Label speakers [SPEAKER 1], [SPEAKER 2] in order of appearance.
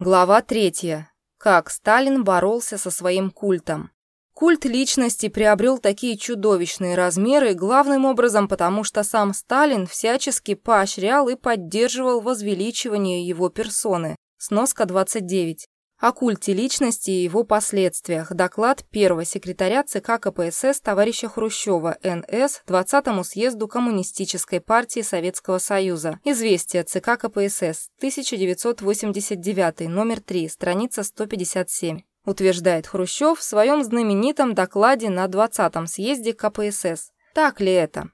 [SPEAKER 1] Глава третья. Как Сталин боролся со своим культом. Культ личности приобрел такие чудовищные размеры главным образом потому, что сам Сталин всячески поощрял и поддерживал возвеличивание его персоны. Сноска 29 о культе личности и его последствиях. Доклад первого секретаря ЦК КПСС товарища Хрущева НС 20-му съезду Коммунистической партии Советского Союза. Известие ЦК КПСС, 1989, номер 3, страница 157. Утверждает Хрущев в своем знаменитом докладе на 20-м съезде КПСС. Так ли это?